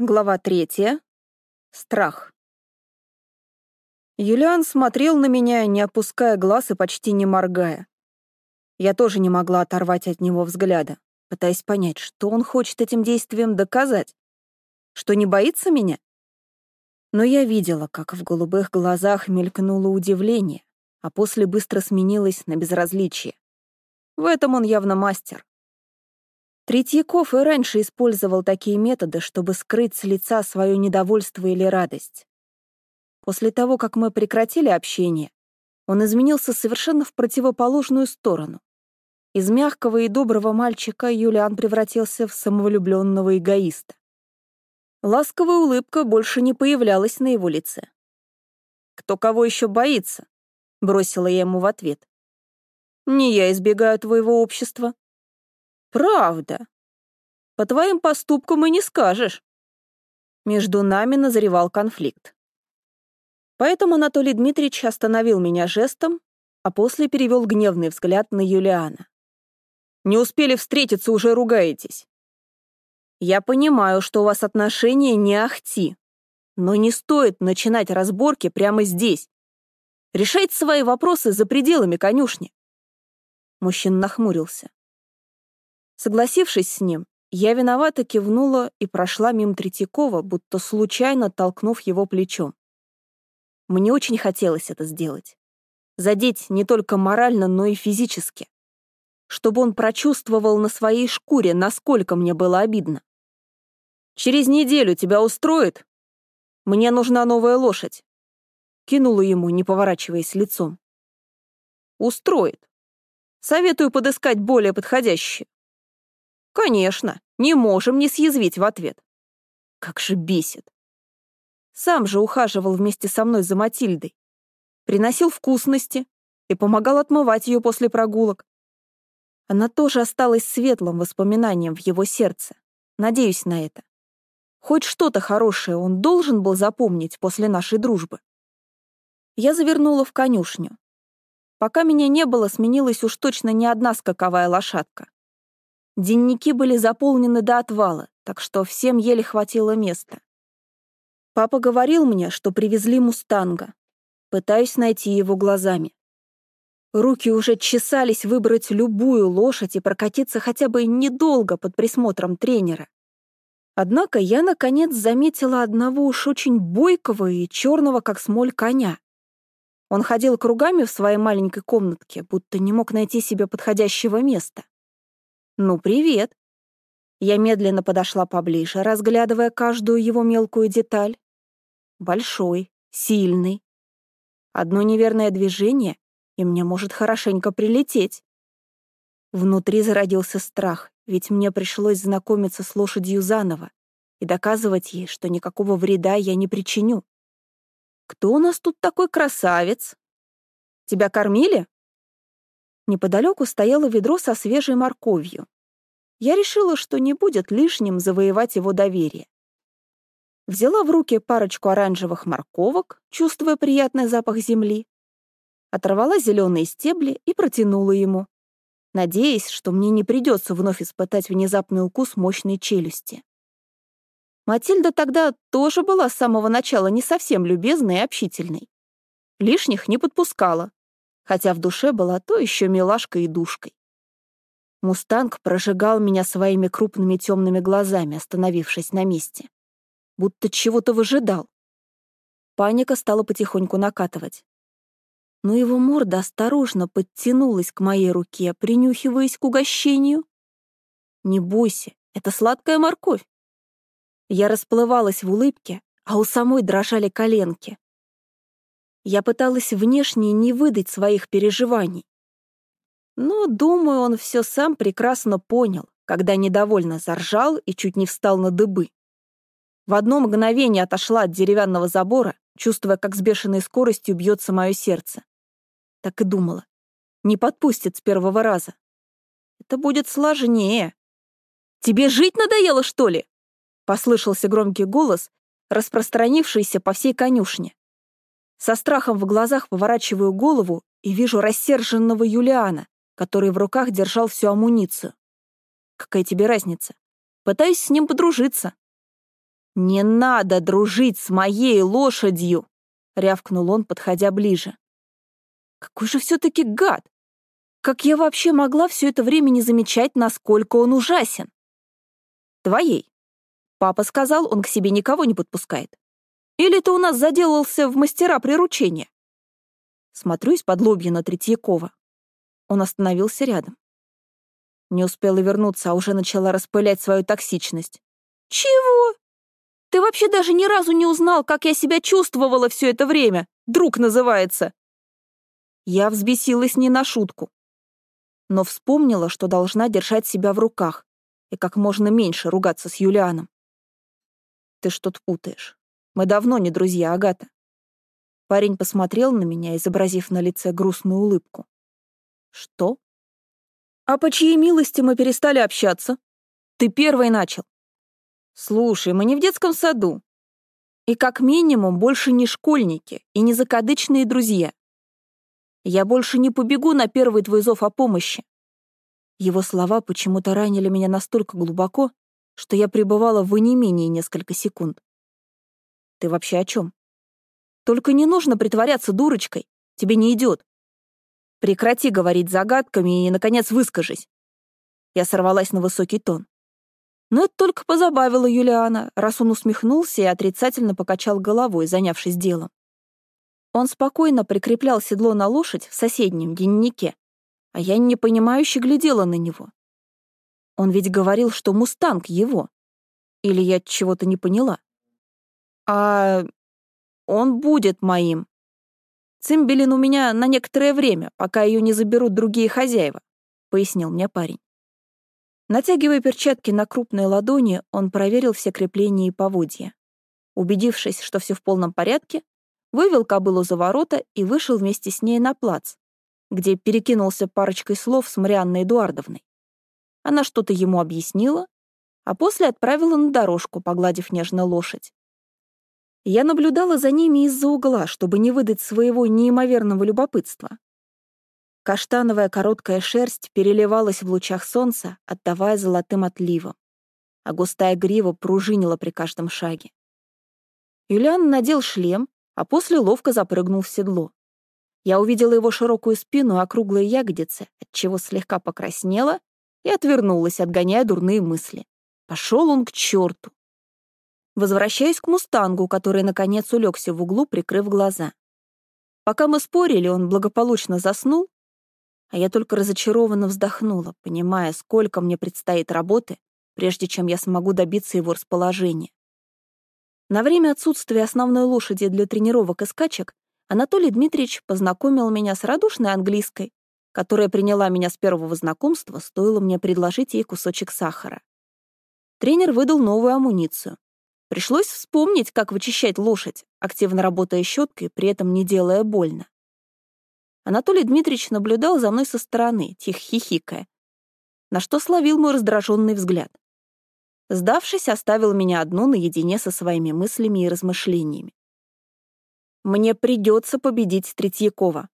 Глава третья. Страх. Юлиан смотрел на меня, не опуская глаз и почти не моргая. Я тоже не могла оторвать от него взгляда, пытаясь понять, что он хочет этим действием доказать. Что не боится меня? Но я видела, как в голубых глазах мелькнуло удивление, а после быстро сменилось на безразличие. В этом он явно мастер. Третьяков и раньше использовал такие методы, чтобы скрыть с лица свое недовольство или радость. После того, как мы прекратили общение, он изменился совершенно в противоположную сторону. Из мягкого и доброго мальчика Юлиан превратился в самовлюбленного эгоиста. Ласковая улыбка больше не появлялась на его лице. «Кто кого еще боится?» — бросила я ему в ответ. «Не я избегаю твоего общества», Правда. По твоим поступкам и не скажешь. Между нами назревал конфликт. Поэтому Анатолий Дмитриевич остановил меня жестом, а после перевел гневный взгляд на Юлиана. «Не успели встретиться, уже ругаетесь. Я понимаю, что у вас отношения не ахти, но не стоит начинать разборки прямо здесь. Решайте свои вопросы за пределами конюшни». Мужчина нахмурился. Согласившись с ним, я виновато кивнула и прошла мимо Третьякова, будто случайно толкнув его плечом. Мне очень хотелось это сделать. Задеть не только морально, но и физически. Чтобы он прочувствовал на своей шкуре, насколько мне было обидно. «Через неделю тебя устроит? Мне нужна новая лошадь», — кинула ему, не поворачиваясь лицом. «Устроит. Советую подыскать более подходящую». Конечно, не можем не съязвить в ответ. Как же бесит. Сам же ухаживал вместе со мной за Матильдой. Приносил вкусности и помогал отмывать ее после прогулок. Она тоже осталась светлым воспоминанием в его сердце. Надеюсь на это. Хоть что-то хорошее он должен был запомнить после нашей дружбы. Я завернула в конюшню. Пока меня не было, сменилась уж точно не одна скаковая лошадка. Денники были заполнены до отвала, так что всем еле хватило места. Папа говорил мне, что привезли мустанга. Пытаюсь найти его глазами. Руки уже чесались выбрать любую лошадь и прокатиться хотя бы недолго под присмотром тренера. Однако я, наконец, заметила одного уж очень бойкого и черного, как смоль, коня. Он ходил кругами в своей маленькой комнатке, будто не мог найти себе подходящего места. «Ну, привет!» Я медленно подошла поближе, разглядывая каждую его мелкую деталь. Большой, сильный. Одно неверное движение, и мне может хорошенько прилететь. Внутри зародился страх, ведь мне пришлось знакомиться с лошадью заново и доказывать ей, что никакого вреда я не причиню. «Кто у нас тут такой красавец? Тебя кормили?» Неподалеку стояло ведро со свежей морковью. Я решила, что не будет лишним завоевать его доверие. Взяла в руки парочку оранжевых морковок, чувствуя приятный запах земли, оторвала зеленые стебли и протянула ему, надеясь, что мне не придется вновь испытать внезапный укус мощной челюсти. Матильда тогда тоже была с самого начала не совсем любезной и общительной. Лишних не подпускала, хотя в душе была то еще милашкой и душкой. Мустанг прожигал меня своими крупными темными глазами, остановившись на месте. Будто чего-то выжидал. Паника стала потихоньку накатывать. Но его морда осторожно подтянулась к моей руке, принюхиваясь к угощению. «Не бойся, это сладкая морковь». Я расплывалась в улыбке, а у самой дрожали коленки. Я пыталась внешне не выдать своих переживаний. Но, думаю, он все сам прекрасно понял, когда недовольно заржал и чуть не встал на дыбы. В одно мгновение отошла от деревянного забора, чувствуя, как с бешеной скоростью бьется мое сердце. Так и думала. Не подпустит с первого раза. Это будет сложнее. «Тебе жить надоело, что ли?» — послышался громкий голос, распространившийся по всей конюшне. Со страхом в глазах поворачиваю голову и вижу рассерженного Юлиана, который в руках держал всю амуницию. Какая тебе разница? Пытаюсь с ним подружиться. «Не надо дружить с моей лошадью!» — рявкнул он, подходя ближе. «Какой же все-таки гад! Как я вообще могла все это время не замечать, насколько он ужасен?» «Твоей. Папа сказал, он к себе никого не подпускает. Или ты у нас заделался в мастера приручения?» Смотрю из-под лобья на Третьякова. Он остановился рядом. Не успела вернуться, а уже начала распылять свою токсичность. «Чего? Ты вообще даже ни разу не узнал, как я себя чувствовала все это время. Друг называется». Я взбесилась не на шутку. Но вспомнила, что должна держать себя в руках и как можно меньше ругаться с Юлианом. Ты что-то путаешь. Мы давно не друзья, Агата. Парень посмотрел на меня, изобразив на лице грустную улыбку. Что? А по чьей милости мы перестали общаться? Ты первый начал. Слушай, мы не в детском саду. И как минимум больше не школьники и не закадычные друзья. Я больше не побегу на первый твой зов о помощи. Его слова почему-то ранили меня настолько глубоко, что я пребывала в онемении несколько секунд. Ты вообще о чем? Только не нужно притворяться дурочкой. Тебе не идет. Прекрати говорить загадками и, наконец, выскажись. Я сорвалась на высокий тон. Но это только позабавило Юлиана, раз он усмехнулся и отрицательно покачал головой, занявшись делом. Он спокойно прикреплял седло на лошадь в соседнем деннике, а я непонимающе глядела на него. Он ведь говорил, что «Мустанг» его. Или я чего-то не поняла? А он будет моим. Цимбелин у меня на некоторое время, пока ее не заберут другие хозяева, пояснил мне парень. Натягивая перчатки на крупные ладони, он проверил все крепления и поводья. Убедившись, что все в полном порядке, вывел кобылу за ворота и вышел вместе с ней на плац, где перекинулся парочкой слов с Марианной Эдуардовной. Она что-то ему объяснила, а после отправила на дорожку, погладив нежно лошадь. Я наблюдала за ними из-за угла, чтобы не выдать своего неимоверного любопытства. Каштановая короткая шерсть переливалась в лучах солнца, отдавая золотым отливом, а густая грива пружинила при каждом шаге. Юлиан надел шлем, а после ловко запрыгнул в седло. Я увидела его широкую спину и округлые ягодицы, отчего слегка покраснела и отвернулась, отгоняя дурные мысли. Пошел он к черту. Возвращаюсь к мустангу, который, наконец, улегся в углу, прикрыв глаза. Пока мы спорили, он благополучно заснул, а я только разочарованно вздохнула, понимая, сколько мне предстоит работы, прежде чем я смогу добиться его расположения. На время отсутствия основной лошади для тренировок и скачек Анатолий Дмитриевич познакомил меня с радушной английской, которая приняла меня с первого знакомства, стоило мне предложить ей кусочек сахара. Тренер выдал новую амуницию. Пришлось вспомнить, как вычищать лошадь, активно работая щеткой, при этом не делая больно. Анатолий Дмитриевич наблюдал за мной со стороны, тихо хихикая, на что словил мой раздраженный взгляд. Сдавшись, оставил меня одну наедине со своими мыслями и размышлениями. Мне придется победить Третьякова.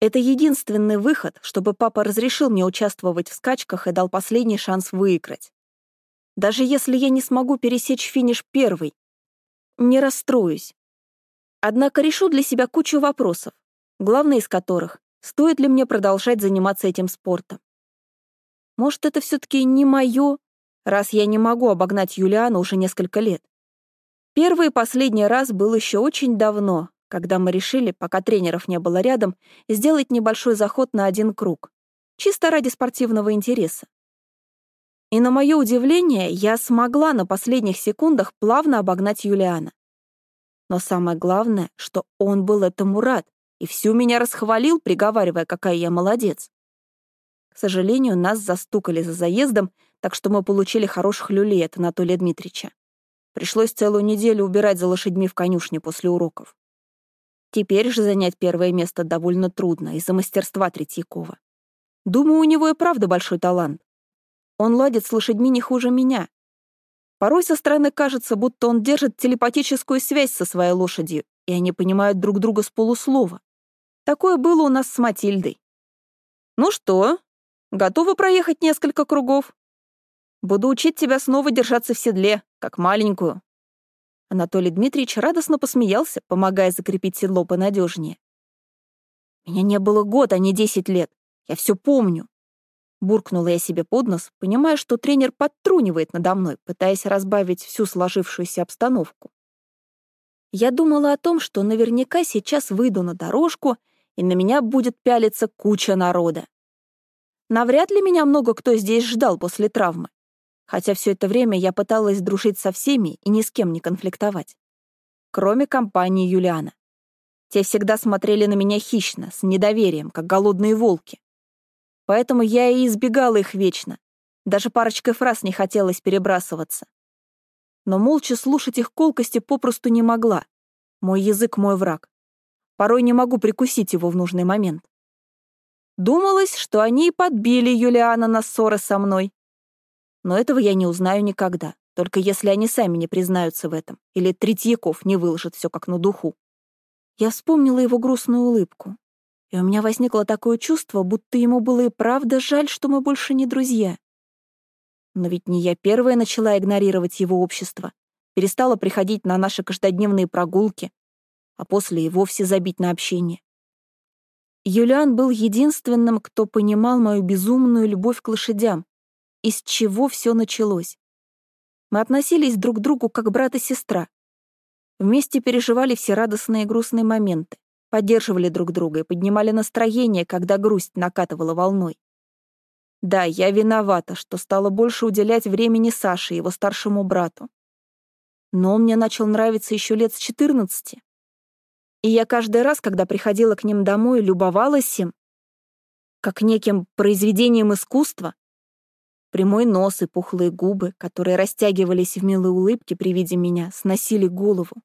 Это единственный выход, чтобы папа разрешил мне участвовать в скачках и дал последний шанс выиграть. Даже если я не смогу пересечь финиш первый, не расстроюсь. Однако решу для себя кучу вопросов, главный из которых — стоит ли мне продолжать заниматься этим спортом. Может, это все-таки не мое, раз я не могу обогнать Юлиана уже несколько лет. Первый и последний раз был еще очень давно, когда мы решили, пока тренеров не было рядом, сделать небольшой заход на один круг, чисто ради спортивного интереса. И на мое удивление, я смогла на последних секундах плавно обогнать Юлиана. Но самое главное, что он был этому рад, и всю меня расхвалил, приговаривая, какая я молодец. К сожалению, нас застукали за заездом, так что мы получили хороших люлей от Анатолия Дмитриевича. Пришлось целую неделю убирать за лошадьми в конюшне после уроков. Теперь же занять первое место довольно трудно из-за мастерства Третьякова. Думаю, у него и правда большой талант. Он ладит с лошадьми не хуже меня. Порой со стороны кажется, будто он держит телепатическую связь со своей лошадью, и они понимают друг друга с полуслова. Такое было у нас с Матильдой. «Ну что, готова проехать несколько кругов? Буду учить тебя снова держаться в седле, как маленькую». Анатолий Дмитриевич радостно посмеялся, помогая закрепить седло понадежнее. Меня не было год, а не десять лет. Я все помню. Буркнула я себе под нос, понимая, что тренер подтрунивает надо мной, пытаясь разбавить всю сложившуюся обстановку. Я думала о том, что наверняка сейчас выйду на дорожку, и на меня будет пялиться куча народа. Навряд ли меня много кто здесь ждал после травмы. Хотя все это время я пыталась дружить со всеми и ни с кем не конфликтовать. Кроме компании Юлиана. Те всегда смотрели на меня хищно, с недоверием, как голодные волки. Поэтому я и избегала их вечно. Даже парочкой фраз не хотелось перебрасываться. Но молча слушать их колкости попросту не могла. Мой язык — мой враг. Порой не могу прикусить его в нужный момент. Думалось, что они и подбили Юлиана на ссоры со мной. Но этого я не узнаю никогда, только если они сами не признаются в этом, или Третьяков не выложит все как на духу. Я вспомнила его грустную улыбку, и у меня возникло такое чувство, будто ему было и правда жаль, что мы больше не друзья. Но ведь не я первая начала игнорировать его общество, перестала приходить на наши каждодневные прогулки, а после и вовсе забить на общение. Юлиан был единственным, кто понимал мою безумную любовь к лошадям, из чего все началось. Мы относились друг к другу как брат и сестра, Вместе переживали все радостные и грустные моменты, поддерживали друг друга и поднимали настроение, когда грусть накатывала волной. Да, я виновата, что стала больше уделять времени Саше, его старшему брату. Но он мне начал нравиться еще лет с 14. И я каждый раз, когда приходила к ним домой, любовалась им, как неким произведением искусства. Прямой нос и пухлые губы, которые растягивались в милой улыбке при виде меня, сносили голову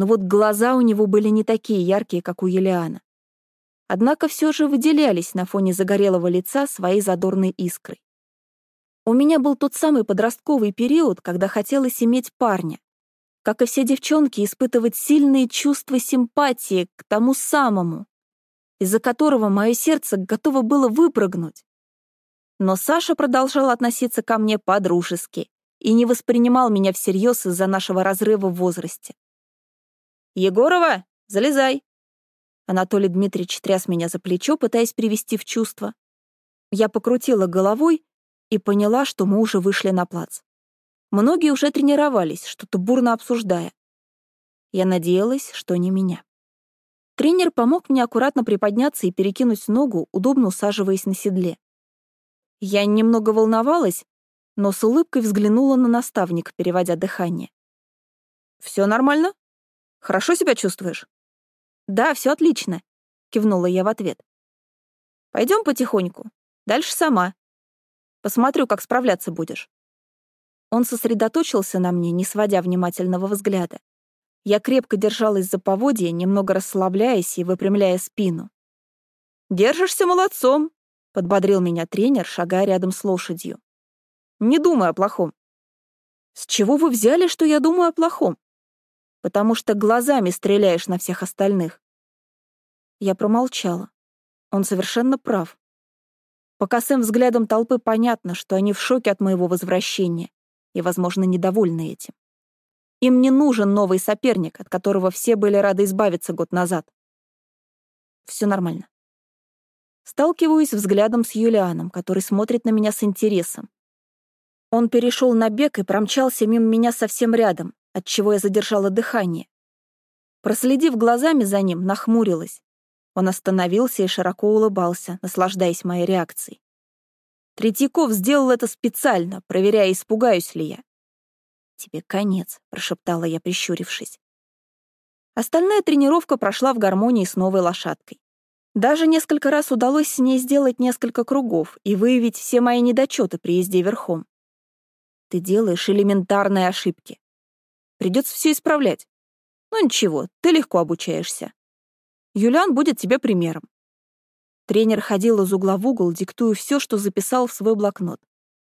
но вот глаза у него были не такие яркие, как у Елиана. Однако все же выделялись на фоне загорелого лица своей задорной искрой. У меня был тот самый подростковый период, когда хотелось иметь парня. Как и все девчонки, испытывать сильные чувства симпатии к тому самому, из-за которого мое сердце готово было выпрыгнуть. Но Саша продолжал относиться ко мне по-дружески и не воспринимал меня всерьез из-за нашего разрыва в возрасте. «Егорова, залезай!» Анатолий Дмитриевич тряс меня за плечо, пытаясь привести в чувство. Я покрутила головой и поняла, что мы уже вышли на плац. Многие уже тренировались, что-то бурно обсуждая. Я надеялась, что не меня. Тренер помог мне аккуратно приподняться и перекинуть ногу, удобно усаживаясь на седле. Я немного волновалась, но с улыбкой взглянула на наставника, переводя дыхание. «Все нормально?» Хорошо себя чувствуешь?» «Да, все отлично», — кивнула я в ответ. Пойдем потихоньку. Дальше сама. Посмотрю, как справляться будешь». Он сосредоточился на мне, не сводя внимательного взгляда. Я крепко держалась за поводья, немного расслабляясь и выпрямляя спину. «Держишься молодцом», — подбодрил меня тренер, шагая рядом с лошадью. «Не думай о плохом». «С чего вы взяли, что я думаю о плохом?» Потому что глазами стреляешь на всех остальных. Я промолчала. Он совершенно прав. По косым взглядам толпы понятно, что они в шоке от моего возвращения и, возможно, недовольны этим. Им не нужен новый соперник, от которого все были рады избавиться год назад. Все нормально. Сталкиваюсь взглядом с Юлианом, который смотрит на меня с интересом. Он перешел на бег и промчался мимо меня совсем рядом, отчего я задержала дыхание. Проследив глазами за ним, нахмурилась. Он остановился и широко улыбался, наслаждаясь моей реакцией. Третьяков сделал это специально, проверяя, испугаюсь ли я. «Тебе конец», — прошептала я, прищурившись. Остальная тренировка прошла в гармонии с новой лошадкой. Даже несколько раз удалось с ней сделать несколько кругов и выявить все мои недочеты при езде верхом. Ты делаешь элементарные ошибки. Придется все исправлять. Ну ничего, ты легко обучаешься. Юлиан будет тебе примером. Тренер ходил из угла в угол, диктуя все, что записал в свой блокнот,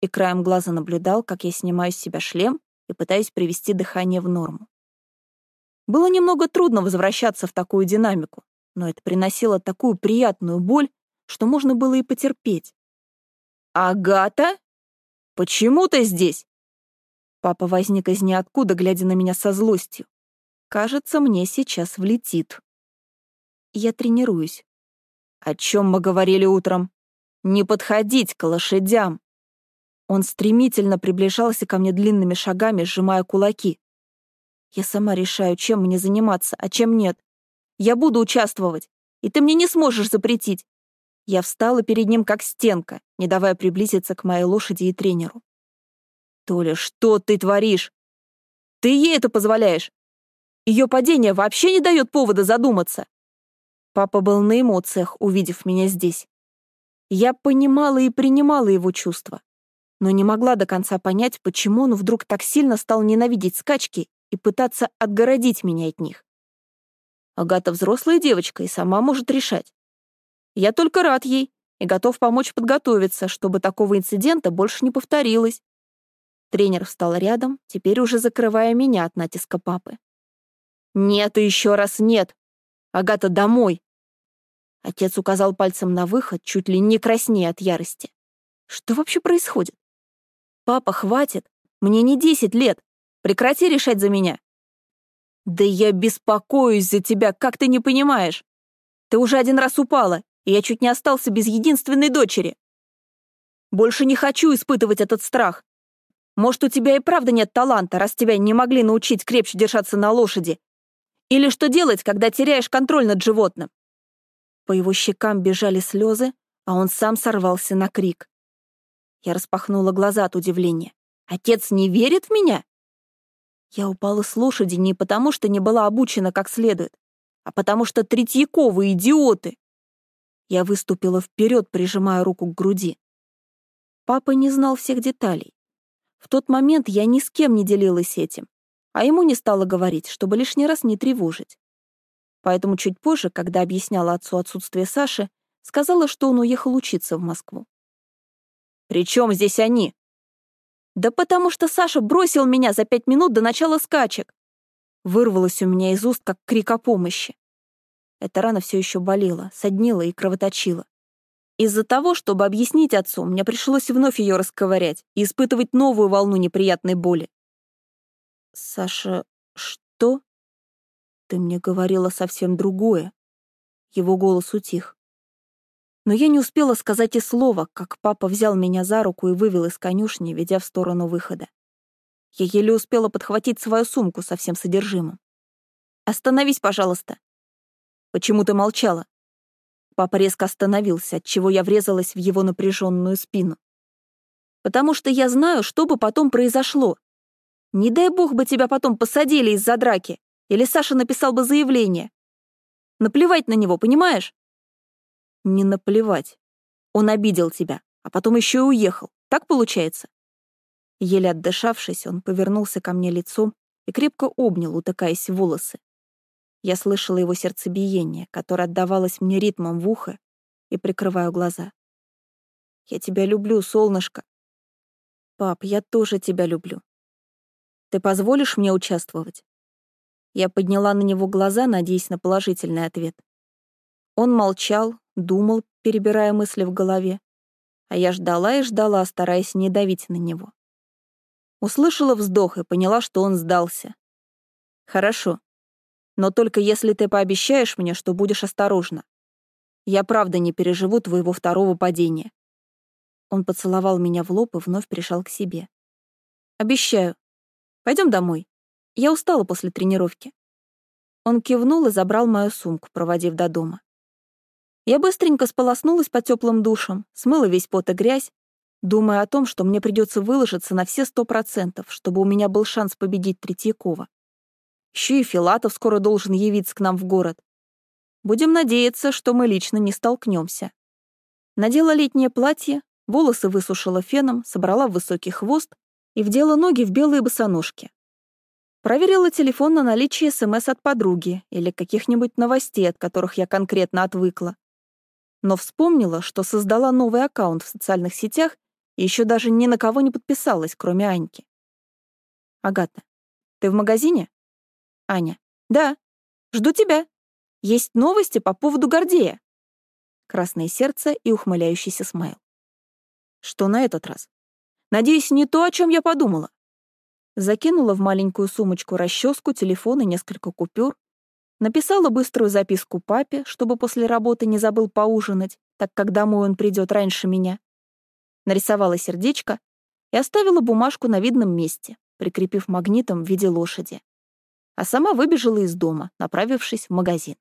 и краем глаза наблюдал, как я снимаю с себя шлем и пытаюсь привести дыхание в норму. Было немного трудно возвращаться в такую динамику, но это приносило такую приятную боль, что можно было и потерпеть. «Агата? Почему ты здесь?» Папа возник из ниоткуда, глядя на меня со злостью. Кажется, мне сейчас влетит. Я тренируюсь. О чем мы говорили утром? Не подходить к лошадям. Он стремительно приближался ко мне длинными шагами, сжимая кулаки. Я сама решаю, чем мне заниматься, а чем нет. Я буду участвовать, и ты мне не сможешь запретить. Я встала перед ним как стенка, не давая приблизиться к моей лошади и тренеру. «Толя, что ты творишь? Ты ей это позволяешь? Ее падение вообще не дает повода задуматься». Папа был на эмоциях, увидев меня здесь. Я понимала и принимала его чувства, но не могла до конца понять, почему он вдруг так сильно стал ненавидеть скачки и пытаться отгородить меня от них. Агата взрослая девочка и сама может решать. Я только рад ей и готов помочь подготовиться, чтобы такого инцидента больше не повторилось. Тренер встал рядом, теперь уже закрывая меня от натиска папы. «Нет и еще раз нет! Агата, домой!» Отец указал пальцем на выход, чуть ли не краснее от ярости. «Что вообще происходит?» «Папа, хватит! Мне не десять лет! Прекрати решать за меня!» «Да я беспокоюсь за тебя, как ты не понимаешь! Ты уже один раз упала, и я чуть не остался без единственной дочери. Больше не хочу испытывать этот страх. Может, у тебя и правда нет таланта, раз тебя не могли научить крепче держаться на лошади? Или что делать, когда теряешь контроль над животным?» По его щекам бежали слезы, а он сам сорвался на крик. Я распахнула глаза от удивления. «Отец не верит в меня?» Я упала с лошади не потому, что не была обучена как следует, а потому что Третьяковы идиоты. Я выступила вперед, прижимая руку к груди. Папа не знал всех деталей. В тот момент я ни с кем не делилась этим, а ему не стала говорить, чтобы лишний раз не тревожить. Поэтому чуть позже, когда объясняла отцу отсутствие Саши, сказала, что он уехал учиться в Москву. «При чем здесь они?» «Да потому что Саша бросил меня за пять минут до начала скачек!» Вырвалось у меня из уст, как крик о помощи. Эта рана все еще болела, соднила и кровоточила. Из-за того, чтобы объяснить отцу, мне пришлось вновь ее расковырять и испытывать новую волну неприятной боли. «Саша, что?» «Ты мне говорила совсем другое». Его голос утих. Но я не успела сказать и слова, как папа взял меня за руку и вывел из конюшни, ведя в сторону выхода. Я еле успела подхватить свою сумку со всем содержимым. «Остановись, пожалуйста». «Почему ты молчала?» Папа резко остановился, отчего я врезалась в его напряженную спину. «Потому что я знаю, что бы потом произошло. Не дай бог бы тебя потом посадили из-за драки, или Саша написал бы заявление. Наплевать на него, понимаешь?» «Не наплевать. Он обидел тебя, а потом еще и уехал. Так получается?» Еле отдышавшись, он повернулся ко мне лицом и крепко обнял, утыкаясь в волосы. Я слышала его сердцебиение, которое отдавалось мне ритмом в ухо, и прикрываю глаза. «Я тебя люблю, солнышко». «Пап, я тоже тебя люблю. Ты позволишь мне участвовать?» Я подняла на него глаза, надеясь на положительный ответ. Он молчал, думал, перебирая мысли в голове, а я ждала и ждала, стараясь не давить на него. Услышала вздох и поняла, что он сдался. «Хорошо. Но только если ты пообещаешь мне, что будешь осторожна. Я правда не переживу твоего второго падения». Он поцеловал меня в лоб и вновь пришел к себе. «Обещаю. Пойдем домой. Я устала после тренировки». Он кивнул и забрал мою сумку, проводив до дома. Я быстренько сполоснулась под теплым душем, смыла весь пот и грязь, думая о том, что мне придется выложиться на все сто процентов, чтобы у меня был шанс победить Третьякова. Еще и Филатов скоро должен явиться к нам в город. Будем надеяться, что мы лично не столкнемся. Надела летнее платье, волосы высушила феном, собрала высокий хвост и вдела ноги в белые босоножки. Проверила телефон на наличие СМС от подруги или каких-нибудь новостей, от которых я конкретно отвыкла. Но вспомнила, что создала новый аккаунт в социальных сетях и еще даже ни на кого не подписалась, кроме Аньки. «Агата, ты в магазине?» Аня. «Да. Жду тебя. Есть новости по поводу Гордея». Красное сердце и ухмыляющийся смайл. Что на этот раз? Надеюсь, не то, о чем я подумала. Закинула в маленькую сумочку расческу, телефон и несколько купюр. Написала быструю записку папе, чтобы после работы не забыл поужинать, так как домой он придет раньше меня. Нарисовала сердечко и оставила бумажку на видном месте, прикрепив магнитом в виде лошади. А сама выбежала из дома, направившись в магазин.